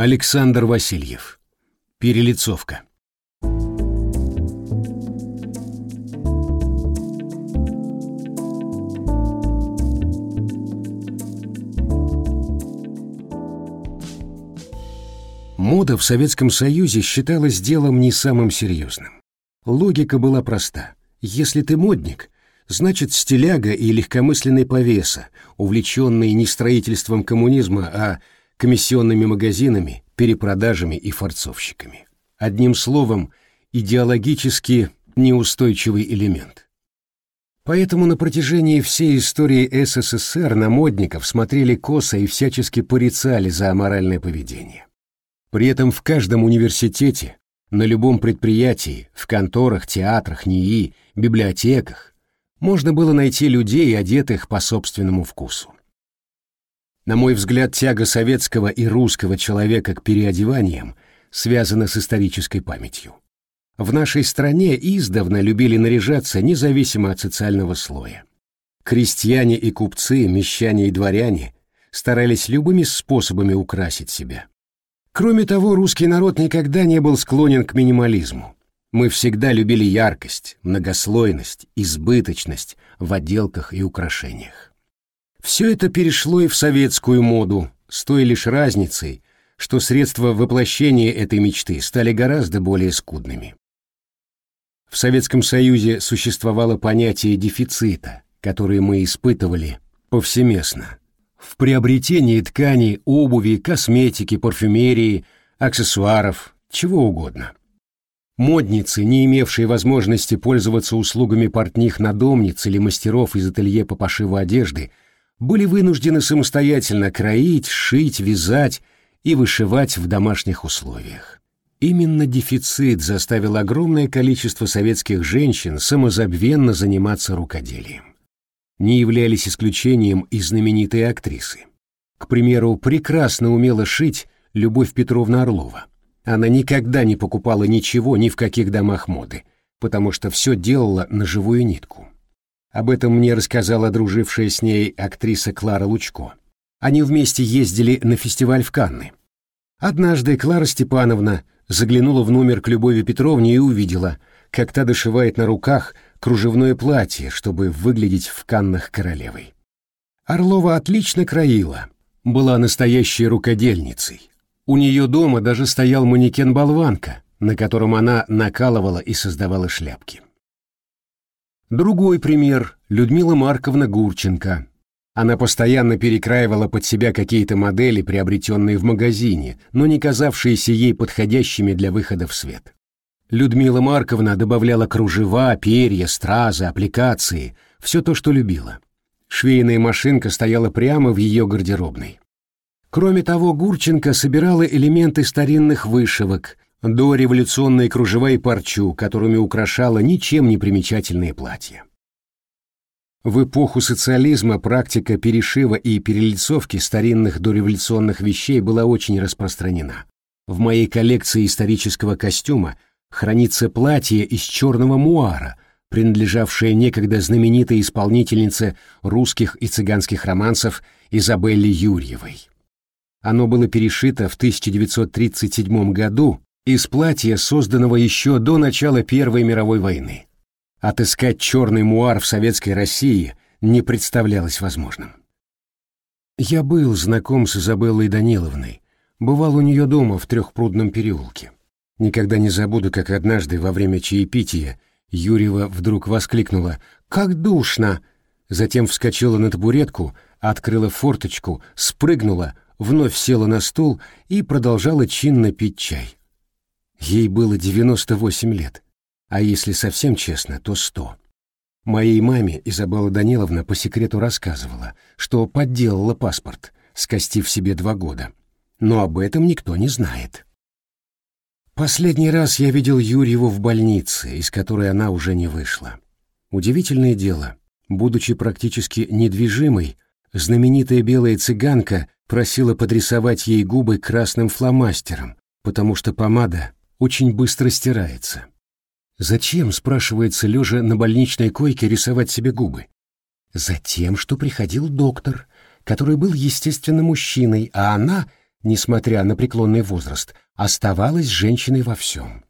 Александр Васильев. Перелицовка. Мода в Советском Союзе считалась делом не самым серьезным. Логика была проста. Если ты модник, значит стиляга и легкомысленный повеса, увлеченный не строительством коммунизма, а комиссионными магазинами, перепродажами и форцовщиками. Одним словом, идеологически неустойчивый элемент. Поэтому на протяжении всей истории СССР на модников смотрели косо и всячески порицали за аморальное поведение. При этом в каждом университете, на любом предприятии, в конторах, театрах, НИИ, библиотеках можно было найти людей, одетых по собственному вкусу. На мой взгляд, тяга советского и русского человека к переодеваниям связана с исторической памятью. В нашей стране издавна любили наряжаться независимо от социального слоя. Крестьяне и купцы, мещане и дворяне старались любыми способами украсить себя. Кроме того, русский народ никогда не был склонен к минимализму. Мы всегда любили яркость, многослойность, избыточность в отделках и украшениях. Все это перешло и в советскую моду, с той лишь разницей, что средства воплощения этой мечты стали гораздо более скудными. В Советском Союзе существовало понятие дефицита, которое мы испытывали повсеместно. В приобретении тканей, обуви, косметики, парфюмерии, аксессуаров, чего угодно. Модницы, не имевшие возможности пользоваться услугами портних-надомниц или мастеров из ателье по пошиву одежды, были вынуждены самостоятельно кроить, шить, вязать и вышивать в домашних условиях. Именно дефицит заставил огромное количество советских женщин самозабвенно заниматься рукоделием. Не являлись исключением и знаменитые актрисы. К примеру, прекрасно умела шить Любовь Петровна Орлова. Она никогда не покупала ничего ни в каких домах моды, потому что все делала на живую нитку. Об этом мне рассказала дружившая с ней актриса Клара Лучко. Они вместе ездили на фестиваль в Канны. Однажды Клара Степановна заглянула в номер к Любови Петровне и увидела, как та дошивает на руках кружевное платье, чтобы выглядеть в Каннах королевой. Орлова отлично краила, была настоящей рукодельницей. У нее дома даже стоял манекен-болванка, на котором она накалывала и создавала шляпки. Другой пример – Людмила Марковна Гурченко. Она постоянно перекраивала под себя какие-то модели, приобретенные в магазине, но не казавшиеся ей подходящими для выхода в свет. Людмила Марковна добавляла кружева, перья, стразы, аппликации, все то, что любила. Швейная машинка стояла прямо в ее гардеробной. Кроме того, Гурченко собирала элементы старинных вышивок, до революционные кружева и парчу, которыми украшала ничем не примечательные платья. В эпоху социализма практика перешива и перелицовки старинных дореволюционных вещей была очень распространена. В моей коллекции исторического костюма хранится платье из черного муара, принадлежавшее некогда знаменитой исполнительнице русских и цыганских романсов Изабелле Юрьевой. Оно было перешито в 1937 году из платья, созданного еще до начала Первой мировой войны. Отыскать черный муар в советской России не представлялось возможным. Я был знаком с Изабеллой Даниловной, бывал у нее дома в Трехпрудном переулке. Никогда не забуду, как однажды во время чаепития Юрьева вдруг воскликнула «Как душно!», затем вскочила на табуретку, открыла форточку, спрыгнула, вновь села на стул и продолжала чинно пить чай. Ей было 98 лет, а если совсем честно, то 100. Моей маме Изабелла Даниловна по секрету рассказывала, что подделала паспорт, скостив себе два года. Но об этом никто не знает. Последний раз я видел Юрьеву в больнице, из которой она уже не вышла. Удивительное дело, будучи практически недвижимой, знаменитая белая цыганка просила подрисовать ей губы красным фломастером, потому что помада очень быстро стирается. Зачем, спрашивается, лежа на больничной койке, рисовать себе губы? Затем, что приходил доктор, который был, естественно, мужчиной, а она несмотря на преклонный возраст, оставалась женщиной во всем.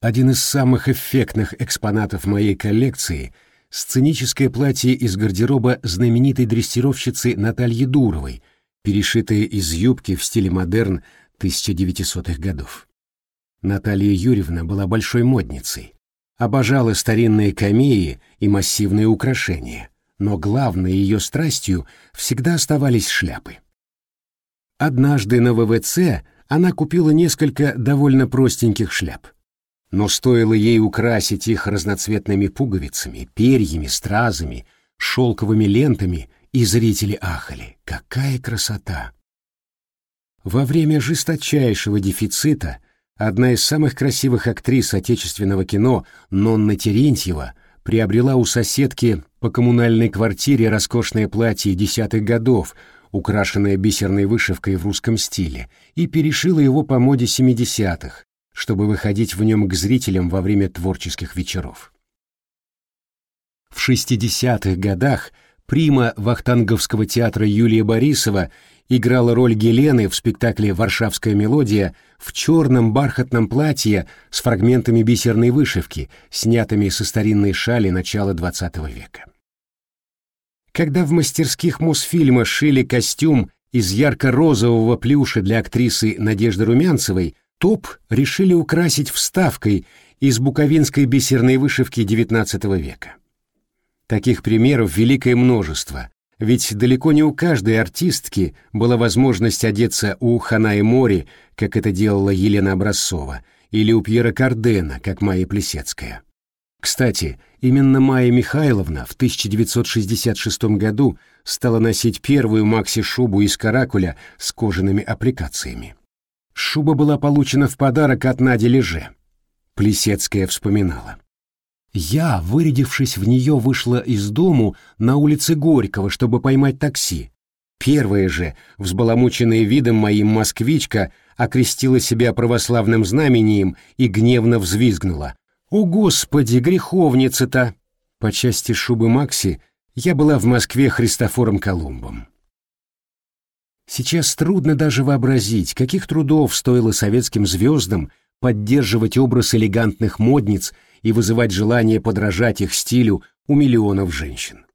Один из самых эффектных экспонатов моей коллекции — сценическое платье из гардероба знаменитой дрессировщицы Натальи Дуровой, перешитое из юбки в стиле модерн 1900-х годов. Наталья Юрьевна была большой модницей, обожала старинные камеи и массивные украшения, но главной ее страстью всегда оставались шляпы. Однажды на ВВЦ она купила несколько довольно простеньких шляп но стоило ей украсить их разноцветными пуговицами, перьями, стразами, шелковыми лентами, и зрители ахали. Какая красота! Во время жесточайшего дефицита одна из самых красивых актрис отечественного кино, Нонна Терентьева, приобрела у соседки по коммунальной квартире роскошное платье десятых годов, украшенное бисерной вышивкой в русском стиле, и перешила его по моде семидесятых, чтобы выходить в нем к зрителям во время творческих вечеров. В 60-х годах прима Вахтанговского театра Юлия Борисова играла роль Гелены в спектакле «Варшавская мелодия» в черном бархатном платье с фрагментами бисерной вышивки, снятыми со старинной шали начала XX века. Когда в мастерских Мосфильма шили костюм из ярко-розового плюша для актрисы Надежды Румянцевой, Топ решили украсить вставкой из буковинской бисерной вышивки XIX века. Таких примеров великое множество, ведь далеко не у каждой артистки была возможность одеться у Ханаи Мори, как это делала Елена Образцова, или у Пьера Кардена, как Майя Плесецкая. Кстати, именно Майя Михайловна в 1966 году стала носить первую макси-шубу из каракуля с кожаными аппликациями. Шуба была получена в подарок от Нади Леже. Плесецкая вспоминала. Я, вырядившись в нее, вышла из дому на улице Горького, чтобы поймать такси. Первая же, взбаламученная видом моим москвичка, окрестила себя православным знамением и гневно взвизгнула. «О, Господи, греховница-то!» По части шубы Макси я была в Москве Христофором Колумбом. Сейчас трудно даже вообразить, каких трудов стоило советским звездам поддерживать образ элегантных модниц и вызывать желание подражать их стилю у миллионов женщин.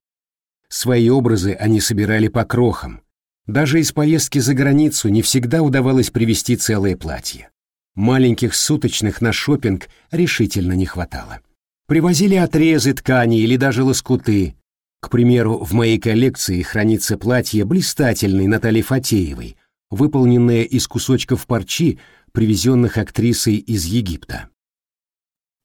Свои образы они собирали по крохам. Даже из поездки за границу не всегда удавалось привезти целое платье. Маленьких суточных на шопинг решительно не хватало. Привозили отрезы ткани или даже лоскуты, к примеру, в моей коллекции хранится платье блистательной Натальи Фатеевой, выполненное из кусочков парчи, привезенных актрисой из Египта.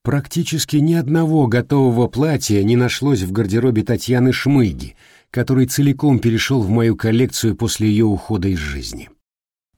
Практически ни одного готового платья не нашлось в гардеробе Татьяны Шмыги, который целиком перешел в мою коллекцию после ее ухода из жизни.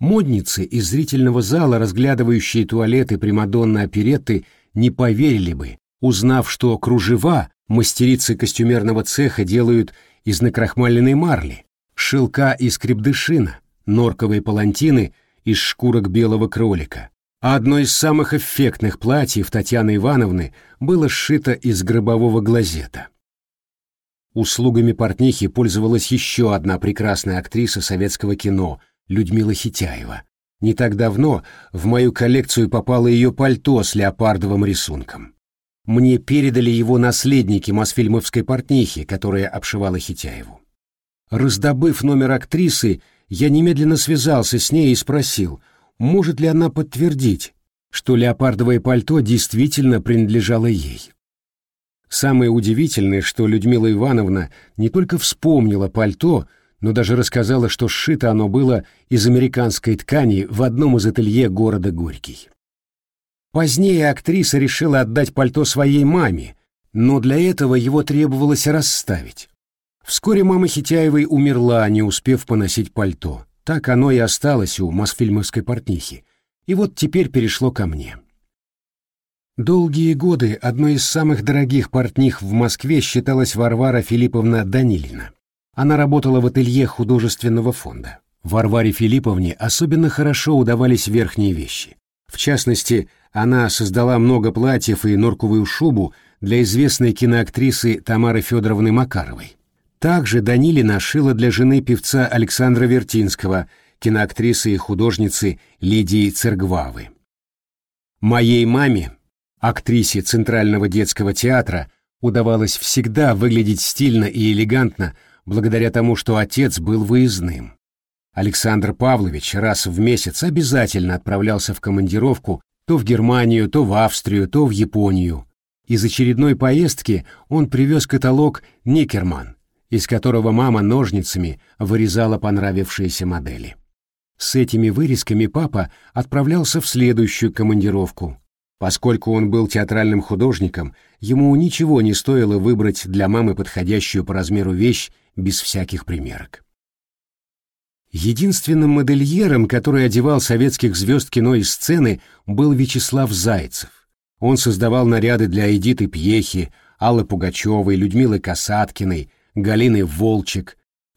Модницы из зрительного зала, разглядывающие туалеты Примадонны оперетты, не поверили бы, узнав, что кружева Мастерицы костюмерного цеха делают из накрахмаленной марли, шелка из крепдышина, норковые палантины из шкурок белого кролика. А одно из самых эффектных платьев Татьяны Ивановны было сшито из гробового глазета. Услугами портнихи пользовалась еще одна прекрасная актриса советского кино Людмила Хитяева. Не так давно в мою коллекцию попало ее пальто с леопардовым рисунком. Мне передали его наследники Мосфильмовской портнихи, которая обшивала Хитяеву. Раздобыв номер актрисы, я немедленно связался с ней и спросил, может ли она подтвердить, что леопардовое пальто действительно принадлежало ей. Самое удивительное, что Людмила Ивановна не только вспомнила пальто, но даже рассказала, что сшито оно было из американской ткани в одном из ателье города Горький. Позднее актриса решила отдать пальто своей маме, но для этого его требовалось расставить. Вскоре мама Хитяевой умерла, не успев поносить пальто. Так оно и осталось у Мосфильмовской портнихи. И вот теперь перешло ко мне. Долгие годы одной из самых дорогих портних в Москве считалась Варвара Филипповна Данилина. Она работала в ателье художественного фонда. Варваре Филипповне особенно хорошо удавались верхние вещи. В частности, она создала много платьев и норковую шубу для известной киноактрисы Тамары Федоровны Макаровой. Также Данилина шила для жены певца Александра Вертинского киноактрисы и художницы Лидии Цергвавы. Моей маме, актрисе Центрального детского театра, удавалось всегда выглядеть стильно и элегантно благодаря тому, что отец был выездным. Александр Павлович раз в месяц обязательно отправлялся в командировку то в Германию, то в Австрию, то в Японию. Из очередной поездки он привез каталог «Никерман», из которого мама ножницами вырезала понравившиеся модели. С этими вырезками папа отправлялся в следующую командировку. Поскольку он был театральным художником, ему ничего не стоило выбрать для мамы подходящую по размеру вещь без всяких примерок. Единственным модельером, который одевал советских звезд кино и сцены, был Вячеслав Зайцев. Он создавал наряды для Эдиты Пьехи, Аллы Пугачевой, Людмилы Касаткиной, Галины Волчек,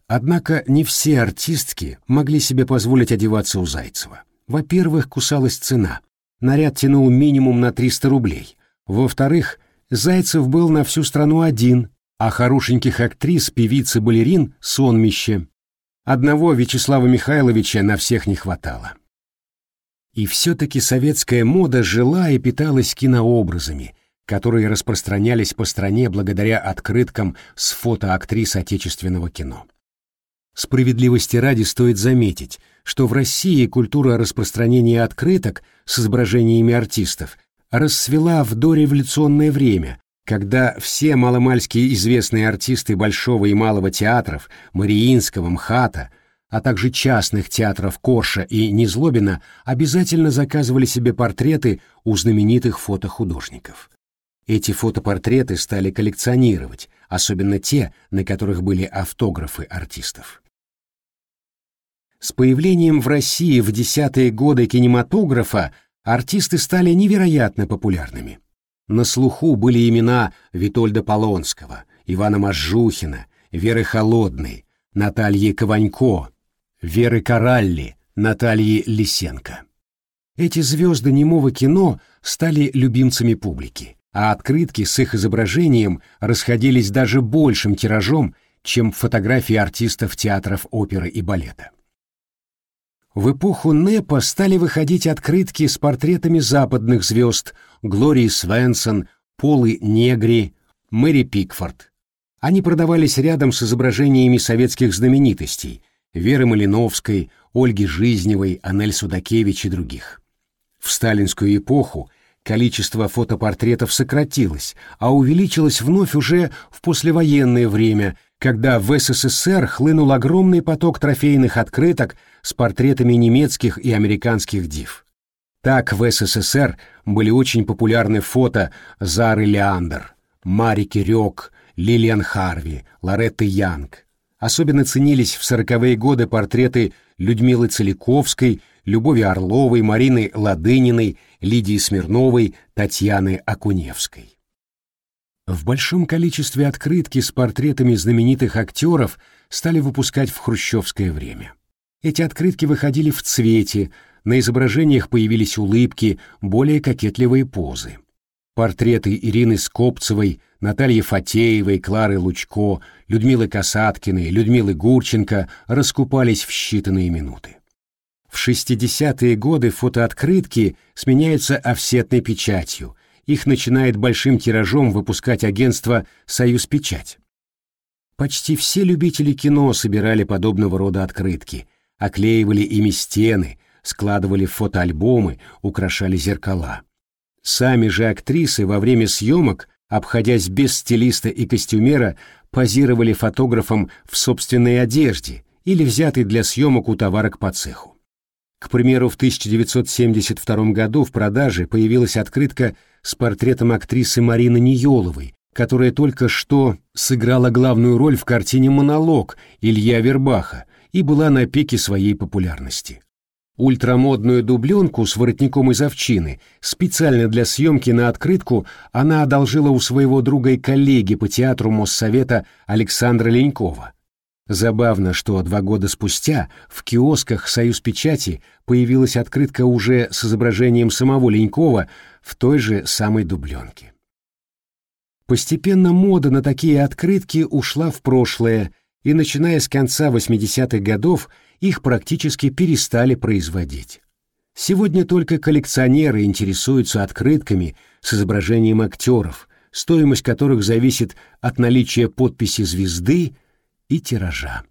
Однако не все артистки могли себе позволить одеваться у Зайцева. Во-первых, кусалась цена. Наряд тянул минимум на 300 рублей. Во-вторых, Зайцев был на всю страну один, а хорошеньких актрис, певиц и балерин — сонмище. Одного Вячеслава Михайловича на всех не хватало. И все-таки советская мода жила и питалась кинообразами, которые распространялись по стране благодаря открыткам с фото актрис отечественного кино. Справедливости ради стоит заметить, что в России культура распространения открыток с изображениями артистов расцвела в дореволюционное время, когда все маломальские известные артисты Большого и Малого театров, Мариинского, МХАТа, а также частных театров Корша и Незлобина обязательно заказывали себе портреты у знаменитых фотохудожников. Эти фотопортреты стали коллекционировать, особенно те, на которых были автографы артистов. С появлением в России в десятые годы кинематографа артисты стали невероятно популярными. На слуху были имена Витольда Полонского, Ивана Мажухина, Веры Холодной, Натальи Кованько, Веры Каралли, Натальи Лисенко. Эти звезды немого кино стали любимцами публики, а открытки с их изображением расходились даже большим тиражом, чем фотографии артистов театров оперы и балета. В эпоху НЭПа стали выходить открытки с портретами западных звезд Глории Свенсон, Полы Негри, Мэри Пикфорд. Они продавались рядом с изображениями советских знаменитостей Веры Малиновской, Ольги Жизневой, Анель Судакевич и других. В сталинскую эпоху количество фотопортретов сократилось, а увеличилось вновь уже в послевоенное время – когда в СССР хлынул огромный поток трофейных открыток с портретами немецких и американских див. Так в СССР были очень популярны фото Зары Леандер, Марики Рёк, Лилиан Харви, Лоретты Янг. Особенно ценились в сороковые годы портреты Людмилы Целиковской, Любови Орловой, Марины Ладыниной, Лидии Смирновой, Татьяны Акуневской. В большом количестве открытки с портретами знаменитых актеров стали выпускать в хрущевское время. Эти открытки выходили в цвете, на изображениях появились улыбки, более кокетливые позы. Портреты Ирины Скопцевой, Натальи Фатеевой, Клары Лучко, Людмилы Касаткиной, Людмилы Гурченко раскупались в считанные минуты. В 60-е годы фотооткрытки сменяются офсетной печатью, их начинает большим тиражом выпускать агентство «Союз Печать». Почти все любители кино собирали подобного рода открытки, оклеивали ими стены, складывали фотоальбомы, украшали зеркала. Сами же актрисы во время съемок, обходясь без стилиста и костюмера, позировали фотографам в собственной одежде или взятой для съемок у товарок по цеху. К примеру, в 1972 году в продаже появилась открытка с портретом актрисы Марины Ниеловой, которая только что сыграла главную роль в картине «Монолог» Илья Вербаха и была на пике своей популярности. Ультрамодную дубленку с воротником из овчины специально для съемки на открытку она одолжила у своего друга и коллеги по театру Моссовета Александра Ленькова. Забавно, что два года спустя в киосках «Союз печати» появилась открытка уже с изображением самого Ленькова в той же самой дубленке. Постепенно мода на такие открытки ушла в прошлое, и начиная с конца 80-х годов их практически перестали производить. Сегодня только коллекционеры интересуются открытками с изображением актеров, стоимость которых зависит от наличия подписи звезды и тиража.